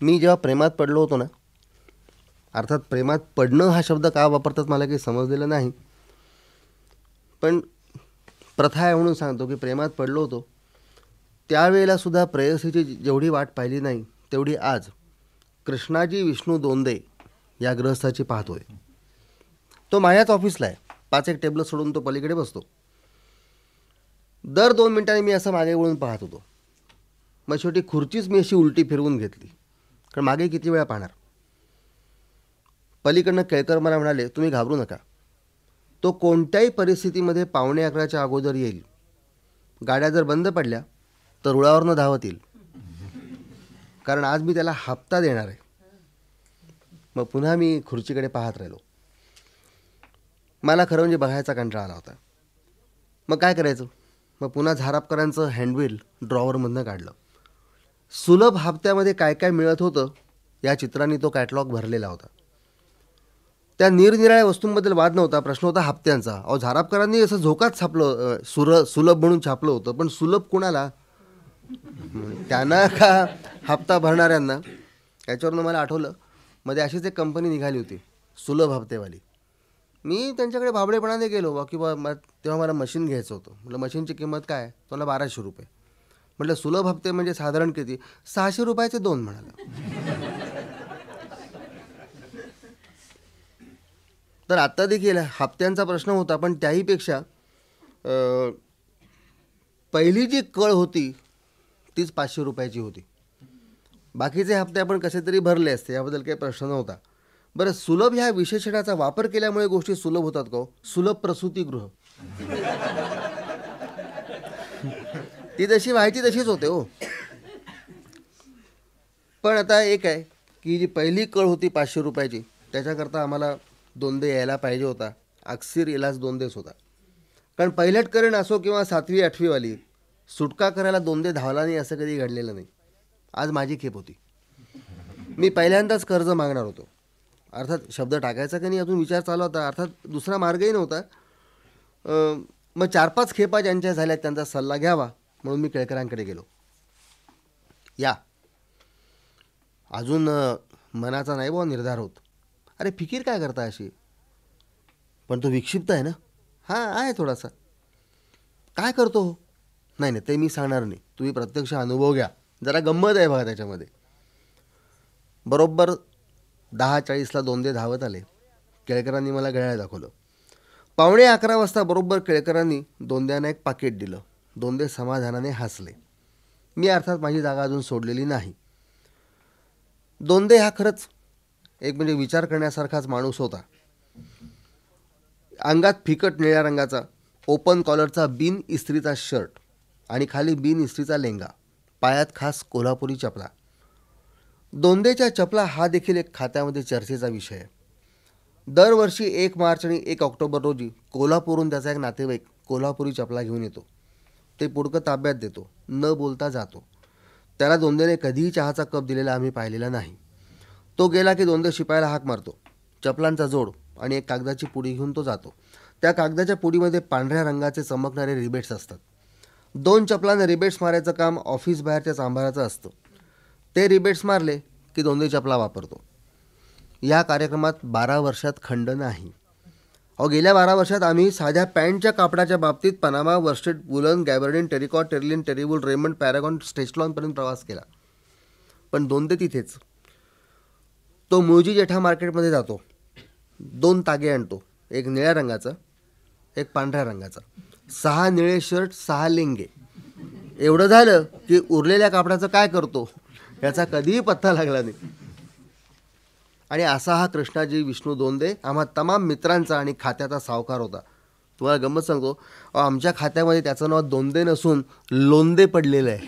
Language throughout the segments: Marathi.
मी जेव्हा प्रेमात पडलो होतो ना अर्थात प्रेमात पडणं हा शब्द का वापरतात मला काही समजलेलं नाही. पण प्रथा आहे म्हणून सांगतो की प्रेमात पडलो होतो त्यावेळेलासुद्धा प्रेयसीची जेवढी वाट पाहिली नाही तेवढी आज कृष्णाजी विष्णू दोंदे या ग्रहस्थाची पाहतोय. तो माझ्याच ऑफिसला आहे. पाच एक टेबल सोडून तो पलीकडे बसतो. दर दोन मिनिटांनी मी असं मागे वळून पाहत होतो. मग शेवटी खुर्चीच मी अशी उलटी फिरवून घेतली. कारण मागे किती वेळा पाहणार. पलीकडनं केळकर मला म्हणाले तुम्ही घाबरू नका. तो कोणत्याही परिस्थितीमध्ये पावणे अकराच्या अगोदर येईल. गाड्या जर बंद पडल्या तर रुळावरनं धावत येईल कारण आज मी त्याला हप्ता देणार आहे. मग पुन्हा मी खुर्चीकडे पाहत राहिलो. मला खरं म्हणजे बघायचा कंटाळा आला होता. मग काय करायचं? मग पुन्हा झारापकरांचं हँडविल ड्रॉवरमधनं काढलं. सुलभ हप्त्यामध्ये काय काय मिळत होतं या चित्रांनी तो कॅटलॉग भरलेला होता. त्या निरनिराळ्या वस्तूंबद्दल वाद नव्हता प्रश्न होता हप्त्यांचा. अहो झारापकरांनी असं झोकात छापलं सुर सुलभ म्हणून छापलं होतं पण सुलभ कुणाला? त्यांना का हप्ता भरणाऱ्यांना? याच्यावरनं मला आठवलं मध्ये अशीच एक कंपनी निघाली होती सुलभ हप्तेवाली. मी त्यांच्याकडे भाबडेपणाने गेलो बा की बा तेव्हा मला मशीन घ्यायचं होतं. म्हटलं मशीनची किंमत काय तुम्हाला बाराशे रुपये. म्हटलं सुलभ हप्ते म्हणजे साधारण किती? सहाशे रुपयाचे दोन म्हणाला. तर आत्ता देखील हप्त्यांचा प्रश्न होता पण त्याहीपेक्षा पहिली जी कळ होती तीच पाचशे रुपयाची होती. बाकीचे हप्ते आपण कसे तरी भरले असते याबद्दल काही प्रश्न नव्हता. बरं सुलभ ह्या विशेषणाचा वापर केल्यामुळे गोष्टी सुलभ होतात का हो? सुलभ प्रसूतीगृह. ती जशी व्हायची तशीच होते हो. पण आता एक आहे की जी पहिली कळ होती पाचशे रुपयाची त्याच्याकरता आम्हाला दोनदे यायला पाहिजे होता. अक्सिर इलाज दोनदेच होता. कारण पहिलट करण असो किंवा सातवी आठवीवाली सुटका करायला दोनदे धावला नाही असं कधी घडलेलं नाही. आज माझी खेप होती. मी पहिल्यांदाच कर्ज मागणार होतो. अर्थात शब्द टाकायचा का नाही अजून विचार चालू होता. अर्थात दुसरा मार्गही नव्हता. मग चार पाच खेपा ज्यांच्या झाल्या त्यांचा सल्ला घ्यावा. म्हणून मी केळकरांकडे गेलो. या. अजून मनाचा नाही बुवा निर्धार होत. अरे फिकीर काय करता अशी? पण तो विक्षिप्त आहे ना? हां आहे थोडासा. काय करतो हो? नाही नाही ते मी सांगणार नाही. तुम्ही प्रत्यक्ष अनुभव घ्या. जरा गंमत आहे बघा त्याच्यामध्ये. बरोबर दहा चाळीसला दोनदे धावत आले. केळकरांनी मला घड्याळ दाखवलं. पावणे अकरा वाजता बरोबर केळकरांनी दोनद्यांना एक पाकिट दिलं. दोनदे समाधानाने हसले. मी अर्थात माझी जागा अजून सोडलेली नाही. दोनदे हा खरंच एक म्हणजे विचार करण्यासारखाच माणूस होता. अंगात फिकट निळ्या रंगाचा ओपन कॉलरचा बिन इस्त्रीचा शर्ट आणि खाली बिन इस्त्रीचा लेंगा पायात खास कोल्हापुरी चपला. दोंदेच्या चपला हा देखील एक खात्यामध्ये चर्चेचा विषय. आहे दरवर्षी एक मार्च आणि एक ऑक्टोबर रोजी कोल्हापूरहून त्याचा एक नातेवाईक कोल्हापुरी चपला घेऊन येतो. ते पुडकं ताब्यात देतो. न बोलता जातो. त्याला दोंदेने कधीही चहाचा कप दिलेला आम्ही पाहिलेला नाही. तो गेला की दोनदे शिपायला हाक मारतो. चपलांचा जोड आणि एक कागदाची पुडी घेऊन तो जातो. त्या कागदाच्या पुडीमध्ये पांढऱ्या रंगाचे चमकणारे रिबेट्स असतात. दोन चपलांना रिबेट्स मारायचं काम ऑफिस बाहेरच्या सांभाराचं असतं. ते रिबेट्स मारले की दोन्ही चपला वापरतो. या कार्यक्रमात बारा वर्षात खंड नाही. अहो गेल्या बारा वर्षात आम्ही साध्या पॅन्टच्या कापडाच्या बाबतीत Panama worsted woollen gabardine terricot terylene टेरिबुल Raymond Paragon स्टेचलॉनपर्यंत प्रवास केला. पण दोन ते तिथेच. तो मुळजी जेठा मार्केटमध्ये जातो. दोन तागे आणतो. एक निळ्या रंगाचा एक पांढऱ्या रंगाचा. सहा निळे शर्ट सहा लेंगे. एवढं झालं की उरलेल्या कापडाचं काय करतो? याचा कधीही पत्ता लागला नाही. आणि असा हा कृष्णाजी विष्णू दोंदे आम्हा तमाम मित्रांचा आणि खात्याचा सावकार होता. तुम्हाला गंमत सांगतो आमच्या खात्यामध्ये त्याचं नाव दोंदे नसून लोंदे पडलेलं आहे.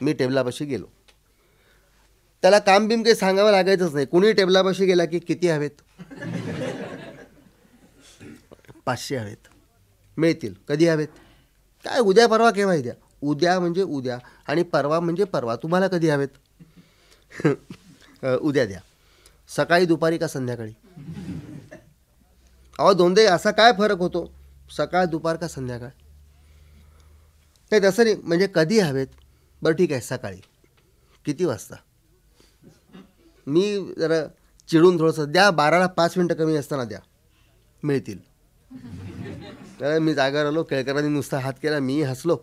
मी टेबलापाशी गेलो. त्याला काम बिम काही सांगावं लागायचंच नाही. कुणी टेबलापाशी गेला की किती हवेत? पाचशे हवेत. मिळतील. कधी हवेत? काय उद्या परवा केव्हा द्या उद्या म्हणजे उद्या आणि परवा म्हणजे परवा. तुम्हाला कधी हवेत? उद्या द्या. सकाळी दुपारी का संध्याकाळी? अहो दोनदे असा काय फरक होतो? सकाळ दुपार का संध्याकाळ? नाही तसं नाही. म्हणजे कधी हवेत? बरं ठीक आहे सकाळी. किती वाजता? मी जरा चिडून थोडंसं द्या. बाराला पाच मिनटं कमी असताना द्या. मिळतील. तर मी जागा आलो. केळकरांनी नुसता हात केला. मी हसलो.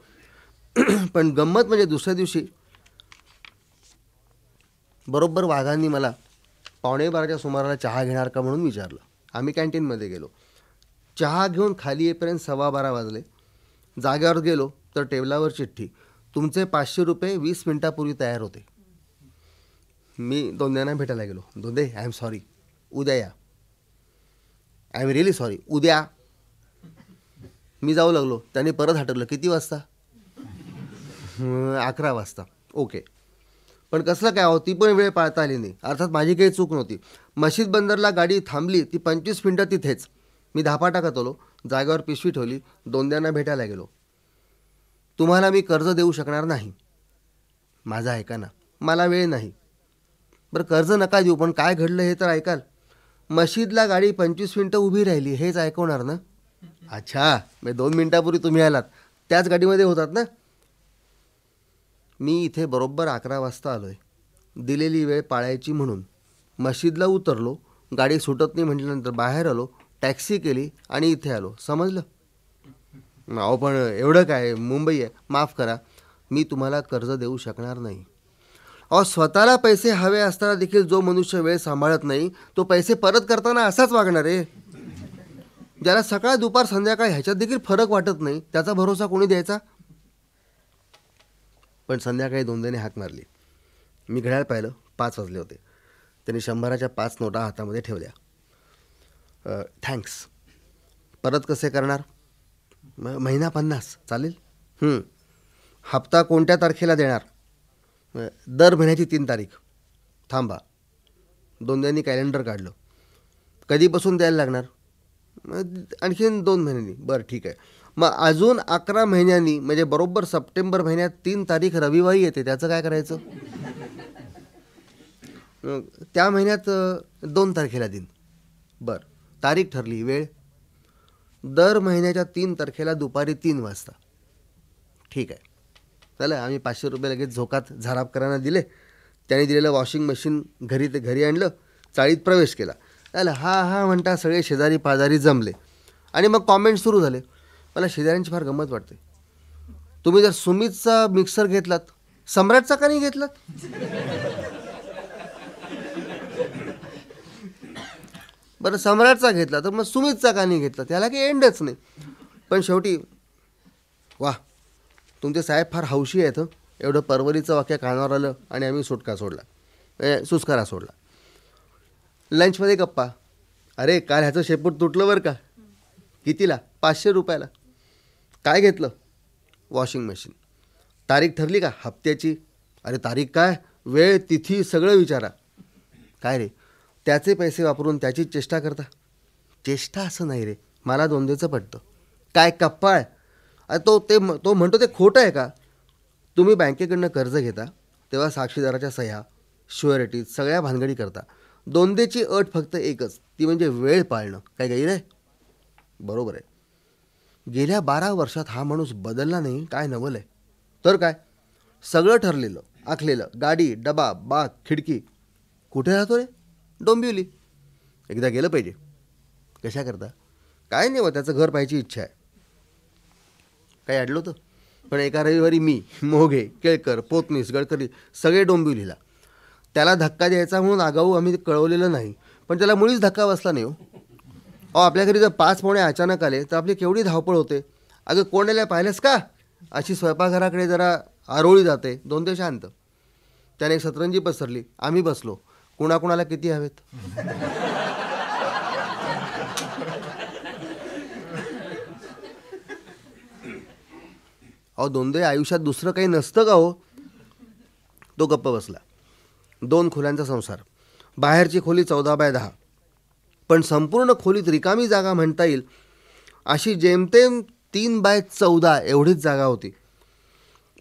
पण गंमत म्हणजे दुसऱ्या दिवशी बरोबर वाघांनी मला पावणेबाराच्या सुमाराला चहा घेणार का म्हणून विचारलं. आम्ही कॅन्टीनमध्ये गेलो. चहा घेऊन खाली येईपर्यंत सव्वा बारा वाजले. जाग्यावर गेलो तर टेबलावर चिठ्ठी. तुमचे पाचशे रुपये वीस मिनटापूर्वी तयार होते. मी दोंद्यांना भेटायला गेलो. दोंदे आय एम सॉरी उद्या या. आय एम रिअली सॉरी उद्या. मी जाऊ लागलो. त्यांनी परत हटवलं. किती वाजता? अकरा वाजता. ओके पण कसलं काय हो ती पण वेळ पाळता आली नाही. अर्थात माझी काही चूक नव्हती. मशीद बंदरला गाडी थांबली ती पंचवीस मिनटं तिथेच. मी धापा टाकत आलो जागेवर पिशवी ठेवली दोंद्यांना भेटायला गेलो. तुम्हाला मी कर्ज देऊ शकणार नाही. माझं ऐका ना मला वेळ नाही. बरं कर्ज नका देऊ पण काय घडलं हे तर ऐकाल. मशीदला गाडी पंचवीस मिनटं उभी राहिली हेच ऐकवणार ना? अच्छा मी दोन मिनटापूर्वी तुम्ही आलात. त्याच गाडीमध्ये होतात ना? मी इथे बरोबर अकरा वाजता आलो आहे दिलेली वेळ पाळायची म्हणून. मशीदला उतरलो गाडी सुटत नाही म्हटल्यानंतर बाहेर आलो टॅक्सी केली आणि इथे आलो. समजलं? अहो पण एवढं काय? मुंबई आहे. माफ करा. मी तुम्हाला कर्ज देऊ शकणार नाही. अहो स्वतःला पैसे हवे असताना देखील जो मनुष्य वेळ सांभाळत नाही तो पैसे परत करताना असाच वागणार आहे. ज्याला सकाळ दुपार संध्याकाळ ह्याच्यात देखील फरक वाटत नाही त्याचा भरोसा कोणी द्यायचा? पण संध्याकाळी दोनदेने हाक मारली. मी घड्याळ पाहिलं पाच वाजले होते. त्यांनी शंभराच्या पाच नोटा हातामध्ये ठेवल्या. थँक्स. परत कसे करणार? म महिना पन्नास. चालेल? हप्ता कोणत्या तारखेला देणार? दर महिन्याची तीन तारीख. थांबा. दोनद्यांनी कॅलेंडर काढलं. कधीपासून द्यायला लागणार? मग आणखीन दोन महिन्यांनी. बरं ठीक आहे. मग अजून अकरा महिन्यांनी म्हणजे बरोबर सप्टेंबर महिन्यात तीन तारीख रविवारी येते त्याचं काय करायचं? त्या महिन्यात दोन तारखेला दिन. बरं तारीख ठरली वेळ? दर महिन्याच्या तीन तारखेला दुपारी तीन वाजता. ठीक आहे. चला आम्ही पाचशे रुपये लगेच झोकात झारापकरांना दिले. त्याने दिलेलं वॉशिंग मशीन घरी ते घरी आणलं चाळीत प्रवेश केला. चला हा हा म्हणता सगळे शेजारी पाजारी जमले. आणि मग कॉमेंट सुरू झाले. मला शेजाऱ्यांची फार गंमत वाटते. तुम्ही जर सुमितचा मिक्सर घेतलात सम्राटचा का नाही घेतलात? बरं सम्राटचा घेतला तर मग सुमितचा का नाही घेतला त्याला काही एंडच नाही. पण शेवटी वा तुमचे साहेब फार हौशी आहेत एवढं परवरीचं वाक्य कानावर आलं आणि आम्ही सुटका सोडला. सुस्कारा सोडला. लंचमध्ये गप्पा. अरे काल ह्याचं शेपूट तुटलं बरं का? कितीला? पाचशे रुपयाला. काय घेतलं? वॉशिंग मशीन तारीख ठरली का? हप्त्याची. अरे तारीख काय? वेळ तिथी सगळं विचारा. काय रे? त्याचे पैसे वापरून त्याची चेष्टा करता? चेष्टा असं नाही रे. मला दोंदेचं पडतं. काय कप्पाळ? अरे तो ते म- तो म्हणतो ते खोटं आहे का? तुम्ही बँकेकडनं कर्ज घेता तेव्हा साक्षीदाराच्या सह्या शुअरिटी सगळ्या भानगडी करता. दोंदेची अट फक्त एकच. ती म्हणजे वेळ पाळणं. काय गैर आहे बरोबर आहे. गेल्या बारा वर्षात हा माणूस बदलला नाही काय नवल आहे? तर काय? सगळं ठरलेलं आखलेलं गाडी डबा बाग खिडकी. कुठे राहतो रे? डोंबिवली. एकदा गेलं पाहिजे. कशा करता? काय नाही व त्याचं घर पाहायची इच्छा आहे. काही अडलं होतं? पण एका रविवारी मी मोघे केळकर पोतनीस गडकरी सगळे डोंबिवलीला. त्याला धक्का द्यायचा म्हणून आगाऊ आम्ही कळवलेलं नाही. पण त्याला मुळीच धक्का बसला नाही हो. अहो आपल्या घरी जर पाच पाहुणे अचानक आले तर आपली केवढी धावपळ होते? अगं कोण आल्या पाहिलंस का? अशी स्वयंपाकघराकडे जरा आरोळी जाते दोन ते शांत. त्याने एक सतरंजी पसरली आम्ही बसलो. कुणाकुणाला किती हवेत? अहो दोनदे आयुष्यात दुसरं काही नसतं का हो? तो गप्प बसला. दोन खोल्यांचा संसार. बाहेरची खोली चौदा बाय दहा. पण संपूर्ण खोलीत रिकामी जागा म्हणता येईल. अशी जेमतेम तीन बाय चौदा एवढीच जागा होती.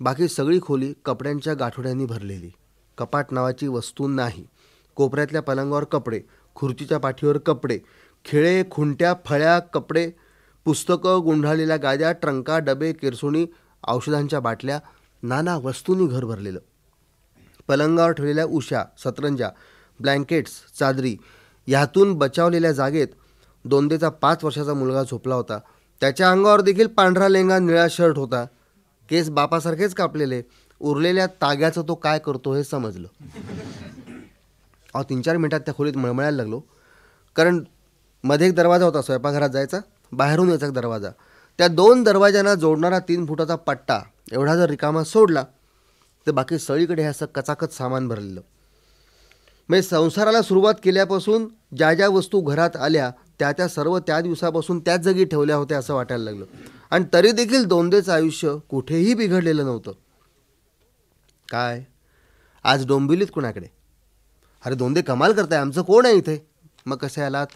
बाकी सगळी खोली कपड्यांच्या गाठोड्यांनी भरलेली. कपाट नावाची वस्तू नाही. कोपऱ्यातल्या पलंगावर कपडे खुर्चीच्या पाठीवर कपडे खिळे खुंट्या फळ्या कपडे पुस्तकं गुंढाळलेल्या गाद्या ट्रंका डबे किरसुणी औषधांच्या बाटल्या नाना वस्तूंनी घर भरलेलं. पलंगावर ठेवलेल्या उशा सतरंजा ब्लँकेट्स चादरी ह्यातून बचावलेल्या जागेत दोंदेचा पाच वर्षाचा मुलगा झोपला होता. त्याच्या अंगावर देखील पांढरा लेंगा निळा शर्ट होता. केस बापासारखेच कापलेले. उरलेल्या ताग्याचं तो काय करतो हे समजलं. अहो तीन चार मिनटात त्या खोलीत मळमळायला लागलो. कारण मध्ये एक दरवाजा होता स्वयंपाकघरात जायचा. बाहेरून यायचा एक दरवाजा. त्या दोन दरवाज्यांना जोडणारा तीन फुटाचा पट्टा. एवढा जर रिकामा सोडला तर बाकी सगळीकडे हे असं कचाकच सामान भरलेलं. म्हणजे संसाराला सुरुवात केल्यापासून ज्या ज्या वस्तू घरात आल्या त्या त्या सर्व त्या दिवसापासून त्याच जागी ठेवल्या होत्या असं वाटायला लागलं. आणि तरी देखील दोंदेचं आयुष्य कुठेही बिघडलेलं नव्हतं. काय? आज डोंबिवलीत कुणाकडे? अरे दोंदे कमाल करताय आमचं कोण आहे इथे? मग कसे आलात?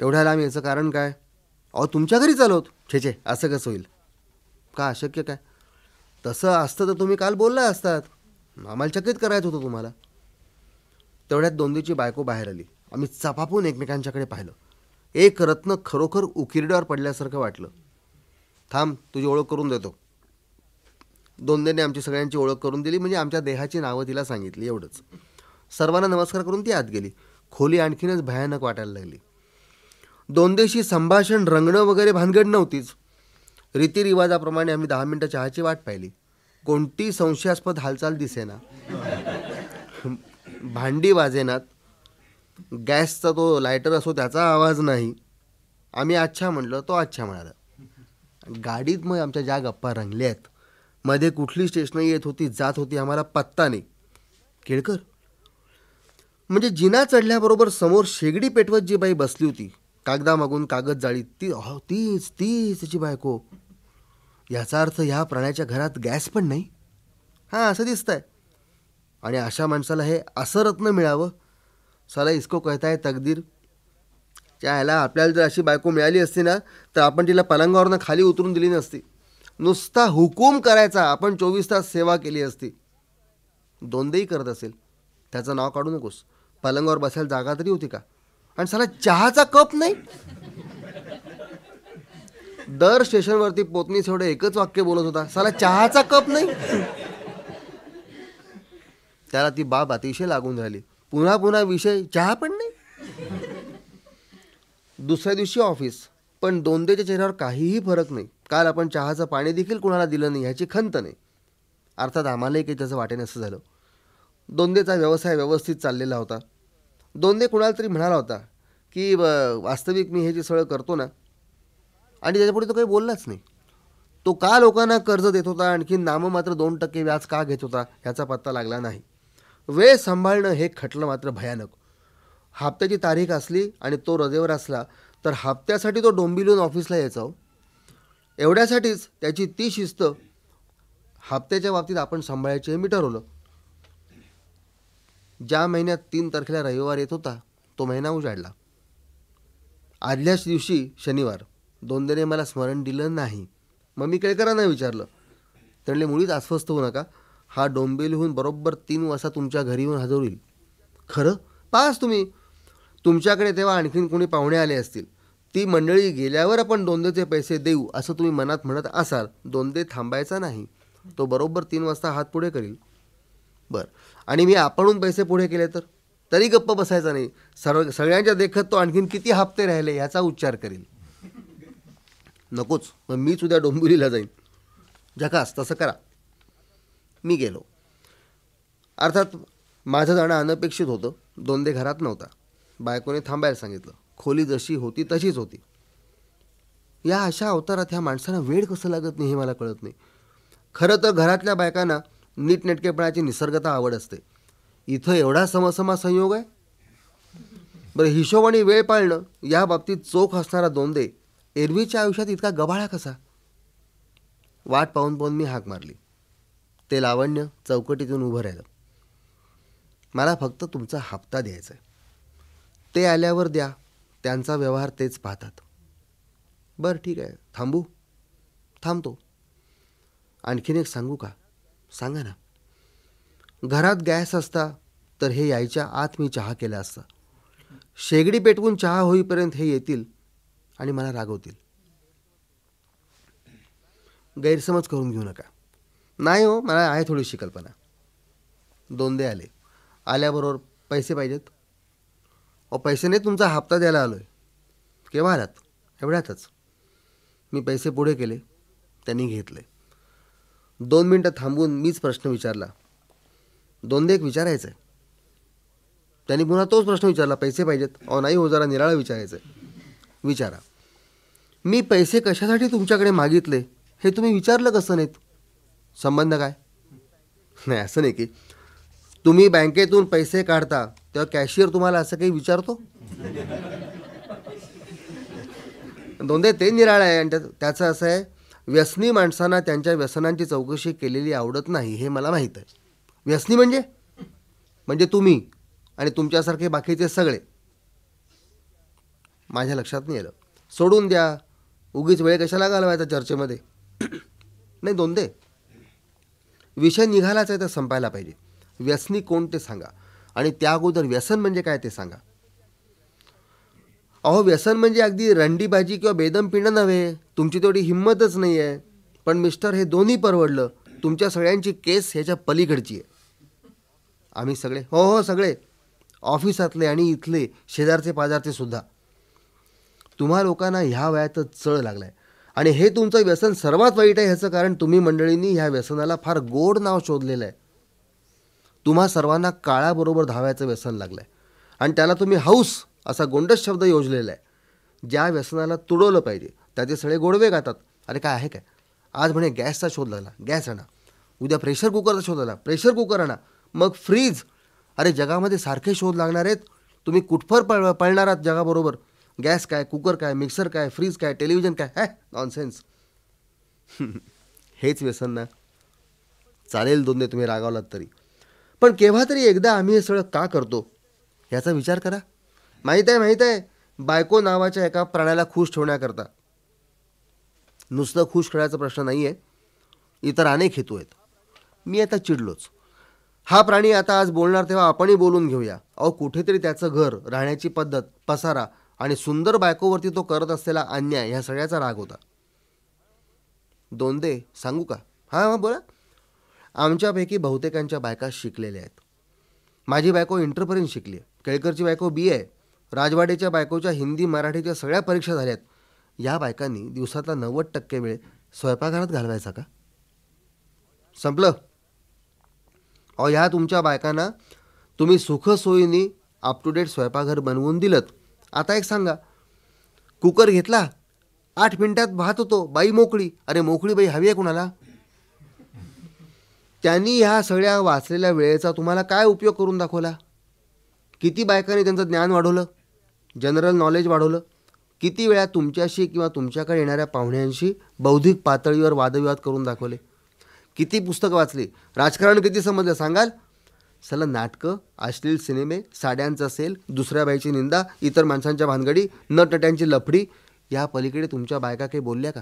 एवढ्या लांब याचं कारण काय? अहो तुमच्या घरी चालवत छे छे असं कसं होईल? का अशक्य काय? तसं असतं तर तुम्ही काल बोलला असतात. आम्हाला चकित करायचं होतं तुम्हाला. तेवढ्यात दोंदीची बायको बाहेर आली. आम्ही चपापून एकमेकांच्याकडे पाहिलं. एक रत्न खरोखर उकिरड्यावर पडल्यासारखं वाटलं. थांब तुझी ओळख करून देतो. दोंदेने आमची सगळ्यांची ओळख करून दिली म्हणजे आमच्या देहाची नावं तिला सांगितली एवढंच. सर्वांना नमस्कार करून ती आत गेली. खोली आणखीनच भयानक वाटायला लागली. दोनदेशी संभाषण रंगणं वगैरे भानगड नव्हतीच. रीतिरिवाजाप्रमाणे आम्ही दहा मिनटं चहाची वाट पाहिली. कोणती संशयास्पद हालचाल दिसेना. भांडी वाजेनात. गॅसचा तो लायटर असो त्याचा आवाज नाही. आम्ही अच्छा म्हटलं तो अच्छा म्हणाला. गाडीत मग आमच्या ज्या गप्पा रंगल्या आहेत मध्ये कुठली स्टेशनं येत होती जात होती आम्हाला पत्ता नाही. केळकर? म्हणजे जिना चढल्याबरोबर समोर शेगडी पेटवत जी बाई बसली होती कागदामागून कागद जाळी ती अहो तीच तीच तिची बायको. याचा अर्थ ह्या प्राण्याच्या घरात गॅस पण नाही? हां असं दिसतंय. आणि अशा माणसाला हे असं रत्न मिळावं. साला इसको कहताय तकदीर. ह्याला आपल्याला जर अशी बायको मिळाली असती ना तर आपण तिला पलंगावरनं खाली उतरून दिली नसती. नुसता हुकूम करायचा. आपण चोवीस तास सेवा केली असती. दोनदेही करत असेल. त्याचं नाव काढू नकोस. पलंगावर बसायला जागा तरी होती का? आणि साला चहाचा कप नाही? दर स्टेशनवरती पोतनीस एवढं एकच वाक्य बोलत होता. साला चहाचा कप नाही? त्याला ती बाब अतिशय लागून राहिली. पुन्हा पुन्हा विषय चहा पण नाही? दुसऱ्या दिवशी ऑफिस पण दोनदेच्या चेहऱ्यावर काहीही फरक नाही. काल आपण चहाचं पाणी देखील कुणाला दिलं नाही ह्याची खंत नाही. अर्थात आम्हालाही काही त्याचं वाटेन असं झालं. दोंदेचा व्यवसाय व्यवस्थित चाललेला होता. दोंदे कुणाला तरी म्हणाला होता की वास्तविक मी हे जे सगळं करतो ना आणि त्याच्यापुढे तो काही बोललाच नाही. तो का लोकांना कर्ज देत होता? आणखी नामं मात्र दोन टक्के व्याज का घेत होता? ह्याचा पत्ता लागला नाही. वेळ सांभाळणं हे खटलं मात्र भयानक. हप्त्याची तारीख असली आणि तो रजेवर असला तर हप्त्यासाठी तो डोंबिवलीहून ऑफिसला यायचा हो. एवढ्यासाठीच त्याची ती शिस्त हप्त्याच्या बाबतीत आपण सांभाळायचे हे मी ठरवलं. ज्या महिन्यात तीन तारखेला रविवार येत होता तो महिना उजाडला. आदल्याच दिवशी शनिवार. दोनदेने मला स्मरण दिलं नाही. मग मी केळकरांना विचारलं. त्यांनी मुळीच अस्वस्थ होऊ नका. हा डोंबिवलीहून बरोबर तीन वाजता तुमच्या घरी येऊन हजर होईल. खरं? पास तुम्ही. तुमच्याकडे तेव्हा आणखीन कोणी पाहुणे आले असतील. ती मंडळी गेल्यावर आपण दोंदेचे पैसे देऊ असं तुम्ही मनात म्हणत असाल. दोंदे थांबायचा नाही. तो बरोबर तीन वाजता हात पुढे करील. बरं. आणि मी आपणहून पैसे पुढे केले तर? तरी गप्प बसायचा नाही. सर्व सगळ्यांच्या देखत तो आणखीन किती हप्ते राहिले याचा उच्चार करील. नकोच. मग मीच उद्या डोंबिवलीला जाईन. झकास तसं करा. मी गेलो. अर्थात माझं जाणं अनपेक्षित होतं. दोनदे घरात नव्हता. बायकोने थांबायला सांगितलं. खोली जशी होती तशीच होती. या अशा अवतारात ह्या माणसांना वेळ कसं लागत नाही हे मला कळत नाही. खरं तर घरातल्या बायकांना नीटनेटकेपणाची निसर्गता आवड असते. इथं एवढा समसमा संयोग आहे? बरं हिशोबाने वेळ पाळणं या बाबतीत चोख असणारा दोंदे एरवीच्या आयुष्यात इतका गबाळा कसा? वाट पाहून पाहून मी हाक मारली. ते लावण्य चौकटीतून उभं राहिलं. मला फक्त तुमचा हप्ता द्यायचा आहे. ते आल्यावर द्या. त्यांचा व्यवहार तेच पाहतात. बरं ठीक आहे. थांबू? थांबतो. आणखीन एक सांगू का? सांगा ना. घरात गॅस असता तर हे यायच्या आत मी चहा केला असता. शेगडी पेटवून चहा होईपर्यंत हे येतील आणि मला रागवतील. गैरसमज करून घेऊ नका. नाही हो मला आहे थोडीशी कल्पना. दोनदे आले. आल्याबरोबर पैसे पाहिजेत. अहो पैसे नाही तुमचा हप्ता द्यायला आलो आहे केव्हा आलात? एवढ्यातच. मी पैसे पुढे केले त्यांनी घेतले. दोन मिनटं थांबून मीच प्रश्न विचारला. दोनदे एक विचारायचं आहे त्यांनी पुन्हा तोच प्रश्न विचारला पैसे पाहिजेत. अहो नाही हो जरा निराळा विचारायचं आहे विचारा. मी पैसे कशासाठी तुमच्याकडे मागितले हे तुम्ही विचारलं कसं नाहीत? संबंध काय? नाही असं नाही की तुम्ही बँकेतून पैसे काढता तेव्हा कॅशियर तुम्हाला असं काही विचारतो? दोनदे ते निराळ आहे आणि त्याचं असं आहे व्यसनी माणसांना त्यांच्या व्यसनांची चौकशी केलेली आवडत नाही हे मला माहीत आहे. व्यसनी म्हणजे? म्हणजे तुम्ही आणि तुमच्यासारखे बाकीचे सगळे. माझ्या लक्षात नाही आलं. सोडून द्या. उगीच वेळ कशाला घालवायचा चर्चेमध्ये? नाही दोन दे विषय निघालाच आहे तर संपायला पाहिजे. व्यसनी कोण ते सांगा. आणि त्या अगोदर व्यसन म्हणजे काय ते सांगा. अहो व्यसन म्हणजे अगदी रंडीबाजी किंवा बेदम पिणं नव्हे. तुमची तेवढी हिंमतच नाही आहे पण मिस्टर हे दोन्ही परवडलं. तुमच्या सगळ्यांची केस ह्याच्या पलीकडची आहे. आम्ही सगळे हो हो सगळे. ऑफिसातले आणि इथले शेजारचे पाजारचे सुद्धा. तुम्हा लोकांना ह्या वयातच चळ लागलाय. आणि हे तुमचं व्यसन सर्वात वाईट आहे ह्याचं कारण तुम्ही मंडळींनी ह्या व्यसनाला फार गोड नाव शोधलेलं आहे. तुम्हा सर्वांना काळाबरोबर धावायचं व्यसन लागलं आहे आणि त्याला तुम्ही हौस असा गोंडस शब्द योजलेला आहे. ज्या व्यसनाला तुडवलं पाहिजे त्याचे सगळे गोडवे गातात. अरे काय आहे काय? आज म्हणे गॅसचा शोध लागला. गॅस आणा. उद्या प्रेशर कुकरचा शोध आला प्रेशर कुकर आणा. मग फ्रीज. अरे जगामध्ये सारखे शोध लागणार आहेत. तुम्ही कुठफर पळ पळणार आहात जगाबरोबर. गॅस काय कुकर काय मिक्सर काय फ्रीज काय टेलिव्हिजन काय? हॅ नॉनसेन्स हेच व्यसन ना. चालेल दोनदे तुम्ही रागावलात तरी. पण केव्हा तरी एकदा आम्ही हे सगळं का करतो? याचा विचार करा. माहीत आहे माहीत आहे. बायको नावाच्या एका प्राण्याला खुश ठेवण्याकरता. नुसतं खुश खेळायचा प्रश्न नाही आहे इतर अनेक हेतू आहेत. मी आता चिडलोच. हा प्राणी आता आज बोलणार तेव्हा आपणही बोलून घेऊया. अहो कुठेतरी त्याचं घर राहण्याची पद्धत पसारा आणि सुंदर बायकोवरती तो करत असलेला अन्याय ह्या सगळ्याचा राग होता. दोनदे सांगू का? हां हां बोला. आमच्यापैकी बहुतेकांच्या बायका शिकलेल्या आहेत. माझी बायको इंटरपर्यंत शिकली आहे. केळकरची बायको बी आहे. राजवाडेच्या बायकोच्या हिंदी मराठीच्या सगळ्या परीक्षा झाल्यात या बायकांनी दिवसातला नव्वद टक्के वेळ स्वयंपाकघरात घालवायचा का? संपलं. अहो ह्या तुमच्या बायकांना तुम्ही सुखसोयीने अप टू डेट स्वयंपाकघर बनवून दिलं आता एक सांगा. कुकर घेतला आठ मिनिटात भात होतो बाई मोकळी. अरे मोकळी बाई हवी आहे कुणाला? त्यांनी ह्या सगळ्या वाचलेल्या वेळेचा तुम्हाला काय उपयोग करून दाखवला? किती बायकांनी त्यांचं ज्ञान वाढवलं? जनरल नॉलेज वाढवलं? किती वेळा तुमच्याशी किंवा तुमच्याकडे येणाऱ्या पाहुण्यांशी बौद्धिक पातळीवर वादविवाद करून दाखवले? किती पुस्तकं वाचली? राजकारण किती समजलं? सांगाल? चला नाटकं अश्लील सिनेमे साड्यांचा सेल दुसऱ्या बाईची निंदा इतर माणसांच्या भानगडी नटट्यांची लफडी या पलीकडे तुमच्या बायका काही बोलल्या का?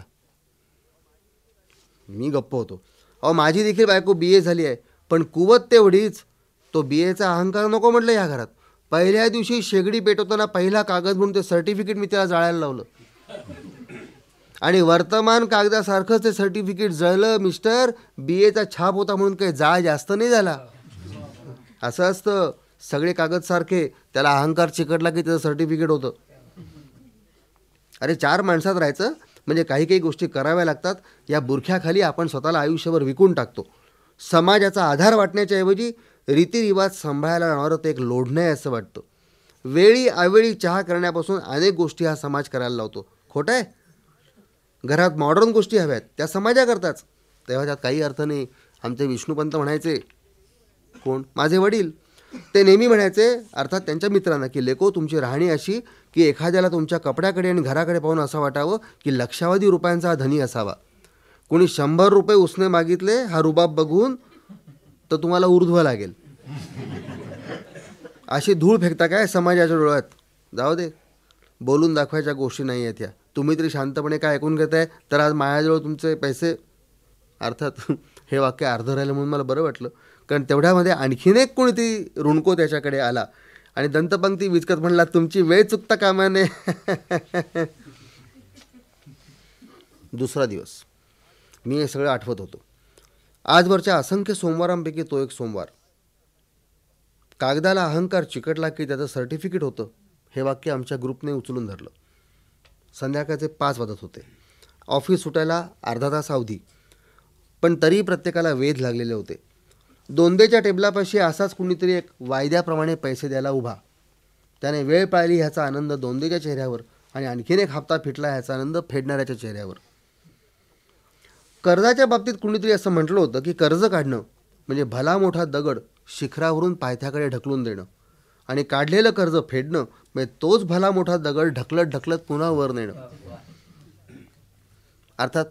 मी गप्प होतो. अहो माझी देखील बायको बी ए झाली आहे पण कुवत तेवढीच. तो बी एचा अहंकार नको म्हटलं या घरात. पहिल्या दिवशी शेगडी पेटवताना पहिला कागद म्हणून ते सर्टिफिकेट मी त्याला जाळायला लावलं. आणि वर्तमान कागदासारखंच ते सर्टिफिकेट जळलं मिस्टर बी एचा छाप होता म्हणून काही जाळ जास्त नाही झाला. असं असतं. सगळे कागद सारखे. त्याला अहंकार चिकटला की त्याचं सर्टिफिकेट होतं. अरे चार माणसात राहायचं? म्हणजे काही काही गोष्टी कराव्या लागतात. या बुरख्याखाली आपण स्वतःला आयुष्यभर विकून टाकतो. समाजाचा आधार वाटण्याच्या ऐवजी रीतिरिवाज सांभाळायला लावणारं ते एक लोढणं आहे असं वाटतं. वेळी अवेळी चहा करण्यापासून अनेक गोष्टी हा समाज करायला लावतो. खोटं आहे? घरात मॉडर्न गोष्टी हव्यात. त्या समाजाकरताच. तेव्हा त्यात काही अर्थ नाही. आमचे विष्णुपंत म्हणायचे कोण? माझे वडील. ते नेहमी म्हणायचे अर्थात त्यांच्या मित्रांना की लेको तुमची राहणी अशी की एखाद्याला तुमच्या कपड्याकडे आणि घराकडे पाहून असं वाटावं की लक्षावधी रुपयांचा हा धनी असावा. कोणी शंभर रुपये उसने मागितले हा रुबाब बघून तर तुम्हाला ऊर्ध्व लागेल. अशी धूळ फेकता काय समाजाच्या डोळ्यात? जाऊ दे. बोलून दाखवायच्या गोष्टी नाही आहेत ह्या तुम्ही तरी शांतपणे काय ऐकून घेताय? तर आज माझ्याजवळ तुमचे पैसे अर्थात हे वाक्य अर्ध राहिलं म्हणून मला बरं वाटलं. कारण तेवढ्यामध्ये आणखीन एक कोणीतरी रुणको त्याच्याकडे आला. आणि दंतपंक्ती विचकत म्हणला तुमची वेळ चुकता कामाने. दुसरा दिवस. मी हे सगळं आठवत होतो. आजवरच्या असंख्य सोमवारांपैकी तो एक सोमवार. कागदाला अहंकार चिकटला की त्याचं सर्टिफिकेट होतं हे वाक्य आमच्या ग्रुपने उचलून धरलं. संध्याकाळचे पाच वाजत होते. ऑफिस सुटायला अर्धा तास अवधी. पण तरी प्रत्येकाला वेध लागलेले होते. दोंदेच्या टेबलापाशी असाच कुणीतरी एक वायद्याप्रमाणे पैसे द्यायला उभा. त्याने वेळ पाळली ह्याचा आनंद दोंदेच्या चेहऱ्यावर आणि आणखीन एक हप्ता फिटला ह्याचा आनंद फेडणाऱ्याच्या चेहऱ्यावर. कर्जाच्या बाबतीत कुणीतरी असं म्हटलं होतं की कर्ज काढणं म्हणजे भला मोठा दगड शिखरावरून पायथ्याकडे ढकलून देणं आणि काढलेलं कर्ज फेडणं म्हणजे तोच भला मोठा दगड ढकलत ढकलत पुन्हा वर नेणं. अर्थात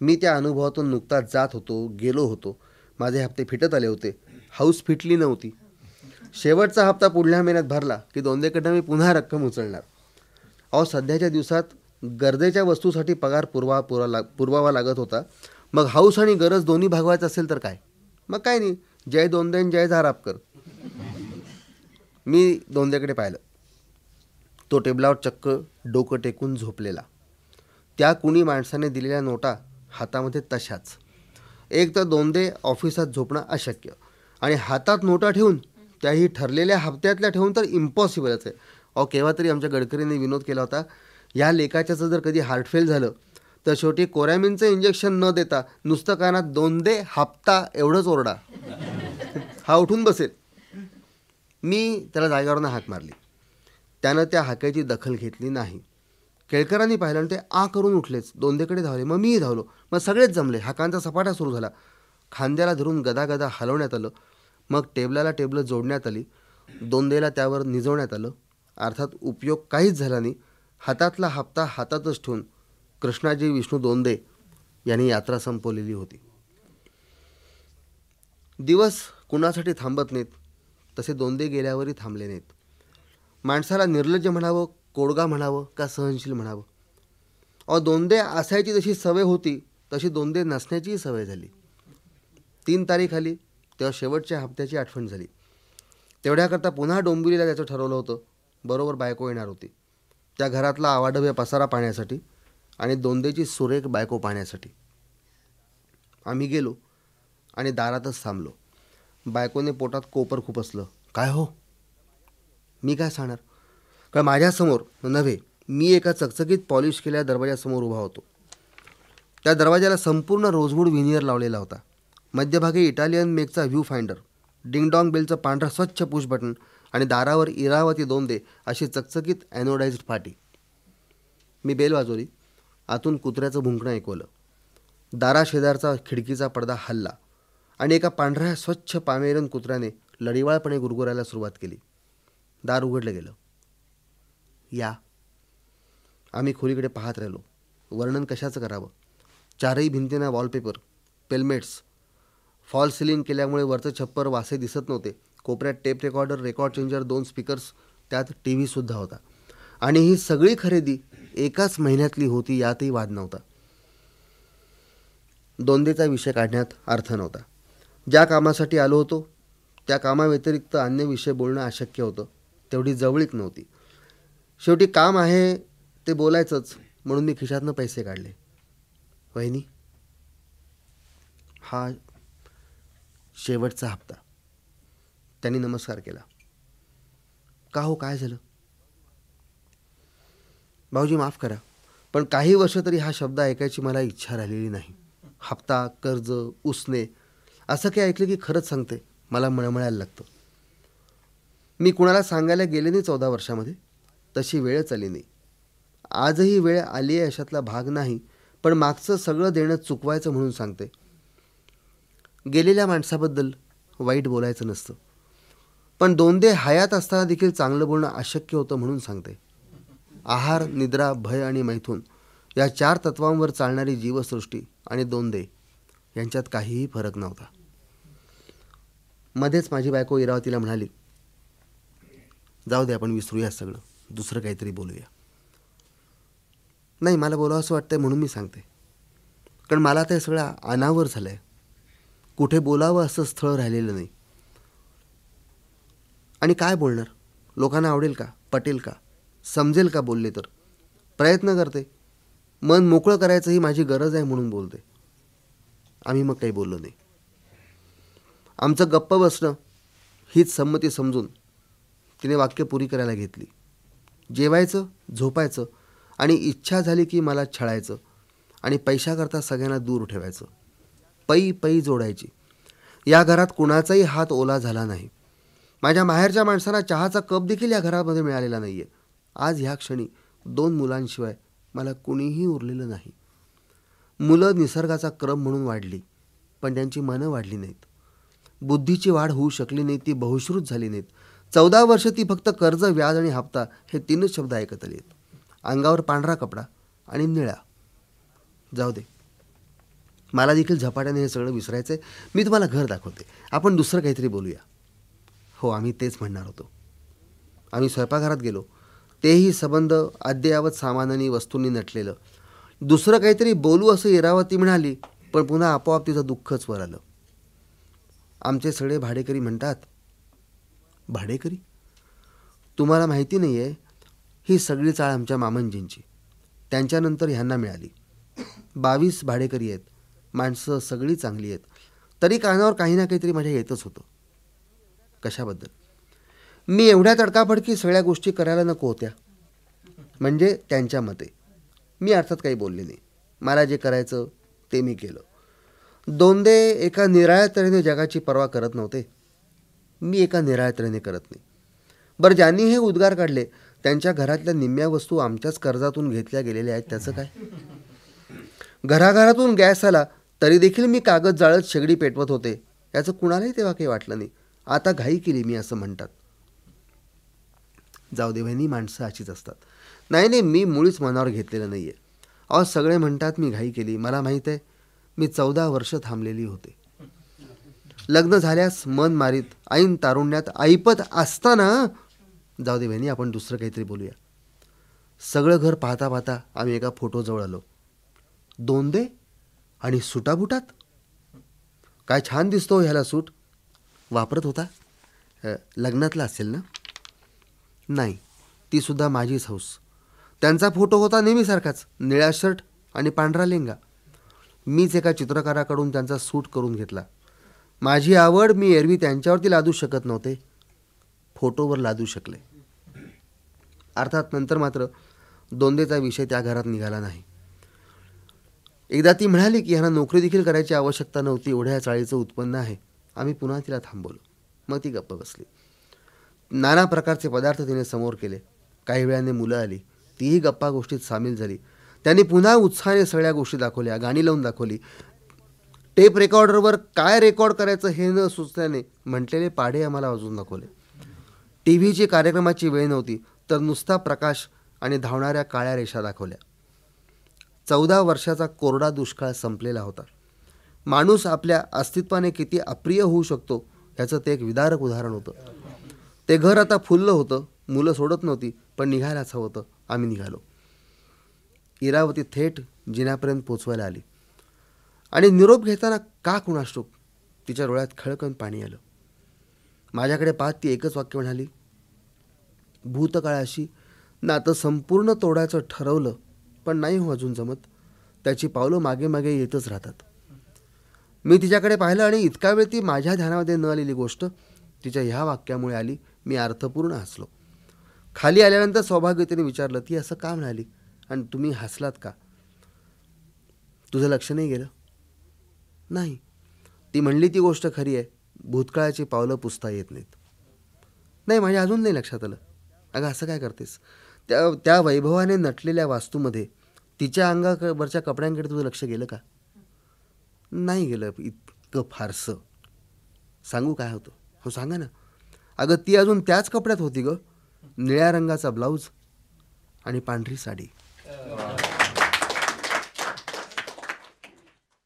मी त्या अनुभवातून नुकताच जात होतो गेलो होतो. माझे हप्ते फिटत आले होते. हाऊस फिटली नव्हती. शेवटचा हप्ता पुढल्या महिन्यात भरला की दोनदेकडनं मी पुन्हा रक्कम उचलणार. अहो सध्याच्या दिवसात गरजेच्या वस्तूसाठी पगार पुरवा पुरा लाग पुरवावा लागत होता. मग हाऊस आणि गरज दोन्ही भागवायचं असेल तर काय? मग काय नाही. जय दोनदेन जय झारापकर. मी दोनदेकडे पाहिलं. तो टेबलावर चक्क डोकं टेकून झोपलेला. त्या कुणी माणसाने दिलेल्या नोटा हातामध्ये तशाच. एक तर दोनदे ऑफिसात झोपणं अशक्य. आणि हातात नोटा ठेवून त्याही ठरलेल्या हप्त्यातल्या ठेवून तर इम्पॉसिबलच आहे. अहो केव्हा तरी आमच्या गडकरींनी विनोद केला होता या लेखाच्याचं जर कधी हार्टफेल झालं तर शेवटी कोरॅमिनचं इंजेक्शन न देता नुसतं कानात दोनदे हप्ता एवढंच ओरडा. हा उठून बसेल. मी त्याला जागेवरनं हाक मारली. त्यानं त्या हाकेची दखल घेतली नाही. केळकरांनी पाहिलं आणि ते आ करून उठलेच. दोंदेकडे धावले. मग मीही धावलो. मग सगळेच जमले. हाकांचा सपाटा सुरू झाला. खांद्याला धरून गदागदा हलवण्यात आलं. मग टेबलाला टेबलं जोडण्यात आली. दोंदेला त्यावर निजवण्यात आलं. अर्थात उपयोग काहीच झाला नाही. हातातला हप्ता हातातच ठेवून कृष्णाजी विष्णू दोंदे यांनी यात्रा संपवलेली होती. दिवस कुणासाठी थांबत नाहीत तसे दोंदे गेल्यावरही थांबले नाहीत. माणसाला निर्लज्ज म्हणावं कोडगा म्हणावं का सहनशील म्हणावं? अ दोंदे असायची जशी सवय होती तशी दोंदे नसण्याचीही सवय झाली. तीन तारीख आली तेव्हा शेवटच्या हप्त्याची आठवण झाली. तेवढ्याकरता पुन्हा डोंबिवलीला त्याचं ठरवलं होतं. बरोबर बायको येणार होती. त्या घरातला आवाढव्य पसारा पाहण्यासाठी आणि दोंदेची सुरेख बायको पाहण्यासाठी. आम्ही गेलो आणि दारातच थांबलो. बायकोने पोटात कोपर खूप असलं. काय हो? मी काय सांगणार? कारण माझ्यासमोर नव्हे मी एका चकचकीत पॉलिश केलेल्या दरवाजासमोर उभा होतो. त्या दरवाजाला संपूर्ण रोजवूड व्हिनियर लावलेला होता. मध्यभागी इटालियन मेकचा व्ह्यू फाइंडर डिंगडॉंग बेलचं पांढरं स्वच्छ पुश बटन आणि दारावर इरावती दोंदे अशी चकचकीत ॲनोडाईज्ड फाटी मी बेल वाजवली. आतून कुत्र्याचं भुंकणं ऐकवलं. दारा शेजारचा खिडकीचा पडदा हल्ला आणि एका पांढऱ्या स्वच्छ पामेरन कुत्र्याने लढिवाळपणे गुरगुरायला सुरुवात केली. दार उघडलं गेलं. या. आम्ही खोलीकडे पाहत राहिलो. वर्णन कशाचं करावं? चारही भिंतींना वॉलपेपर पेलमेट्स फॉल सिलिंग केल्यामुळे वरचं छप्पर वासे दिसत नव्हते. कोपऱ्यात टेप रेकॉर्डर रेकॉर्ड चेंजर दोन स्पीकर्स त्यात टी व्हीसुद्धा होता. आणि ही सगळी खरेदी एकाच महिन्यातली होती यातही वाद नव्हता. दोंदेचा विषय काढण्यात अर्थ नव्हता. ज्या कामासाठी आलो होतो त्या कामाव्यतिरिक्त अन्य विषय बोलणं अशक्य होतं तेवढी जवळीक नव्हती. शेवटी काम आहे ते बोलायचंच. म्हणून मी खिशातनं पैसे काढले. वहिनी हा शेवटचा हप्ता. त्यांनी नमस्कार केला. का हो काय झालं? भाऊजी माफ करा. पण काही वर्ष तरी हा शब्द ऐकायची मला इच्छा राहिलेली नाही. हप्ता कर्ज उसने असं काही ऐकलं की खरंच सांगते. मला मळमळायला लागतं. मी कुणाला सांगायला गेले नाही चौदा वर्षामध्ये. तशी वेळच आली नाही. आजही वेळ आली आहे अशातला भाग नाही पण मागचं सगळं देणं चुकवायचं म्हणून सांगते. गेलेल्या माणसाबद्दल वाईट बोलायचं नसतं. पण दोनदे हयात असताना देखील चांगलं बोलणं अशक्य होतं म्हणून सांगते. आहार निद्रा भय आणि मैथून या चार तत्वांवर चालणारी जीवसृष्टी आणि दोनदे यांच्यात काहीही फरक नव्हता. मध्येच माझी बायको इरावतीला म्हणाली जाऊ दे आपण विसरूया सगळं. दुसरं काहीतरी बोलूया. नाही मला बोलावं असं आहे म्हणून मी सांगते. कारण मला ते सगळं अनावर झालं आहे कुठे बोलावं असं स्थळ राहिलेलं नाही. आणि काय बोलणार? लोकांना आवडेल का? पटेल का? समजेल का बोलले तर? प्रयत्न करते. मन मोकळं करायचं ही माझी गरज आहे म्हणून बोलते. आम्ही मग काही बोललो नाही. आमचं गप्प बसणं हीच संमती समजून तिने वाक्य पुरी करायला घेतली. जेवायचं झोपायचं आणि इच्छा झाली की मला छळायचं आणि पैशाकरता सगळ्यांना दूर ठेवायचं. पै पै जोडायची. या घरात कुणाचाही हात ओला झाला नाही. माझ्या माहेरच्या माणसांना चहाचा कप देखील या घरामध्ये मिळालेला नाही आहे आज ह्या क्षणी दोन मुलांशिवाय मला कुणीही उरलेलं नाही. मुलं निसर्गाचा क्रम म्हणून वाढली पण त्यांची मनं वाढली नाहीत. बुद्धीची वाढ होऊ शकली नाही ती बहुश्रुत झाली नाहीत. चौदा वर्ष ती फक्त कर्ज व्याज आणि हप्ता हे तीनच शब्द ऐकत आले अंगावर पांढरा कपडा आणि निळा. जाऊ दे. मला देखील झपाट्याने हे सगळं विसरायचं आहे मी तुम्हाला घर दाखवते. आपण दुसरं काहीतरी बोलूया. हो आम्ही तेच म्हणणार होतो. आम्ही स्वयंपाकघरात गेलो. तेही संबंध अद्ययावत सामानाने वस्तूंनी नटलेलं. दुसरं काहीतरी बोलू असं इरावती म्हणाली पण पुन्हा आपोआप तिचं दुःखच वर आलं. आमचे सगळे भाडेकरी म्हणतात भाडेकरी? तुम्हाला माहिती नाही आहे ही सगळी चाळ आमच्या मामंजींची त्यांच्यानंतर ह्यांना मिळाली. बावीस भाडेकरी आहेत. माणसं सगळी चांगली आहेत. तरी कानावर काही ना काहीतरी माझ्या येतच होतं. कशाबद्दल? मी एवढ्या तडकाफडकी सगळ्या गोष्टी करायला नको होत्या. म्हणजे त्यांच्या मते. मी अर्थात काही बोलले नाही. मला जे करायचं ते मी केलं. दोनदे एका निराळ्या तऱ्हेने जगाची पर्वा करत नव्हते. मी एका निराळ्या करत नाही. बरं ज्यांनी हे उद्गार काढले त्यांच्या घरातल्या निम्म्या वस्तू आमच्याच कर्जातून घेतल्या गेलेल्या आहेत त्याचं काय? घराघरातून गॅस आला तरी देखील मी कागद जाळत शेगडी पेटवत होते. याचं कुणालाही तेव्हा काही वाटलं नाही. आता घाई केली मी असं म्हणतात. जाऊ दे बहिणी माणसं अशीच असतात. नाही नाही मी मुळीच मनावर घेतलेलं नाही आहे अहो सगळे म्हणतात मी घाई केली. मला माहीत आहे मी चौदा वर्ष थांबलेली होते. लग्न झाल्यास मन मारीत ऐन तारुण्यात ऐपत असताना जाऊ दे बहिणी आपण दुसरं काहीतरी बोलूया. सगळं घर पाहता पाहता आम्ही एका फोटोजवळ आलो. दोन दे आणि सुटाबुटात? काय छान दिसतो हो ह्याला सूट. वापरत होता. लग्नातला असेल ना? नाही तीसुद्धा माझीच हौस त्यांचा फोटो होता नेहमीसारखाच निळा शर्ट आणि पांढरा लेंगा. मीच एका चित्रकाराकडून त्यांचा सूट करून घेतला. माझी आवड मी एरवी त्यांच्यावरती लादू शकत नव्हते. फोटोवर लादू शकले. अर्थात नंतर मात्र दोंदेचा विषय त्या घरात निघाला नाही. एकदा ती म्हणाली की ह्यांना नोकरी देखील करायची आवश्यकता नव्हती एवढ्या चाळीचं उत्पन्न आहे. आम्ही पुन्हा तिला थांबवलो. मग ती गप्प बसली. नाना प्रकारचे पदार्थ तिने समोर केले. काही वेळाने मुलं आली. तीही गप्पा गोष्टीत सामील झाली. त्यांनी पुन्हा उत्साहाने सगळ्या गोष्टी दाखवल्या गाणी लावून दाखवली. टेप रेकॉर्डरवर काय रेकॉर्ड करायचं हे न सुचल्याने म्हटलेले पाढे आम्हाला अजून दाखवले. टी व्हीची कार्यक्रमाची वेळ नव्हती तर नुसता प्रकाश आणि धावणाऱ्या काळ्या रेषा दाखवल्या. चौदा वर्षाचा कोरडा दुष्काळ संपलेला होता. माणूस आपल्या अस्तित्वाने किती अप्रिय होऊ शकतो याचं ते एक विदारक उदाहरण होतं. ते घर आता फुललं होतं मुलं सोडत नव्हती पण निघायलाच हवं होतं. आम्ही निघालो. इरावती थेट जिन्यापर्यंत पोचवायला आली. आणि निरोप घेताना का कुणाष्टोक तिच्या डोळ्यात खळकन पाणी आलं. माझ्याकडे पाहत ती एकच वाक्य म्हणाली भूतकाळाशी नातं संपूर्ण तोडायचं ठरवलं पण नाही हो अजून जमत. त्याची पावलं मागे मागे येतच राहतात. मी तिच्याकडे पाहिलं आणि इतका वेळ ती माझ्या ध्यानामध्ये न आलेली गोष्ट तिच्या ह्या वाक्यामुळे आली. मी अर्थपूर्ण हसलो. खाली आल्यानंतर सौभाग्यतेने विचारलं ती असं का म्हणाली? आणि तुम्ही हसलात का? तुझं लक्ष नाही गेलं. नाही. ती म्हणली ती गोष्ट खरी आहे. भूतकाळाची पावलं पुसता येत नाहीत. नाही माझ्या अजून नाही लक्षात आलं. अगं असं काय करतेस? त्या त्या वैभवाने नटलेल्या वास्तूमध्ये तिच्या अंगावरच्या कपड्यांकडे तुझं लक्ष गेलं का? नाही गेलं इतकं फारसं. सांगू काय होतं? हो सांगा ना. अगं ती अजून त्याच कपड्यात होती गं. निळ्या रंगाचा ब्लाऊज आणि पांढरी साडी.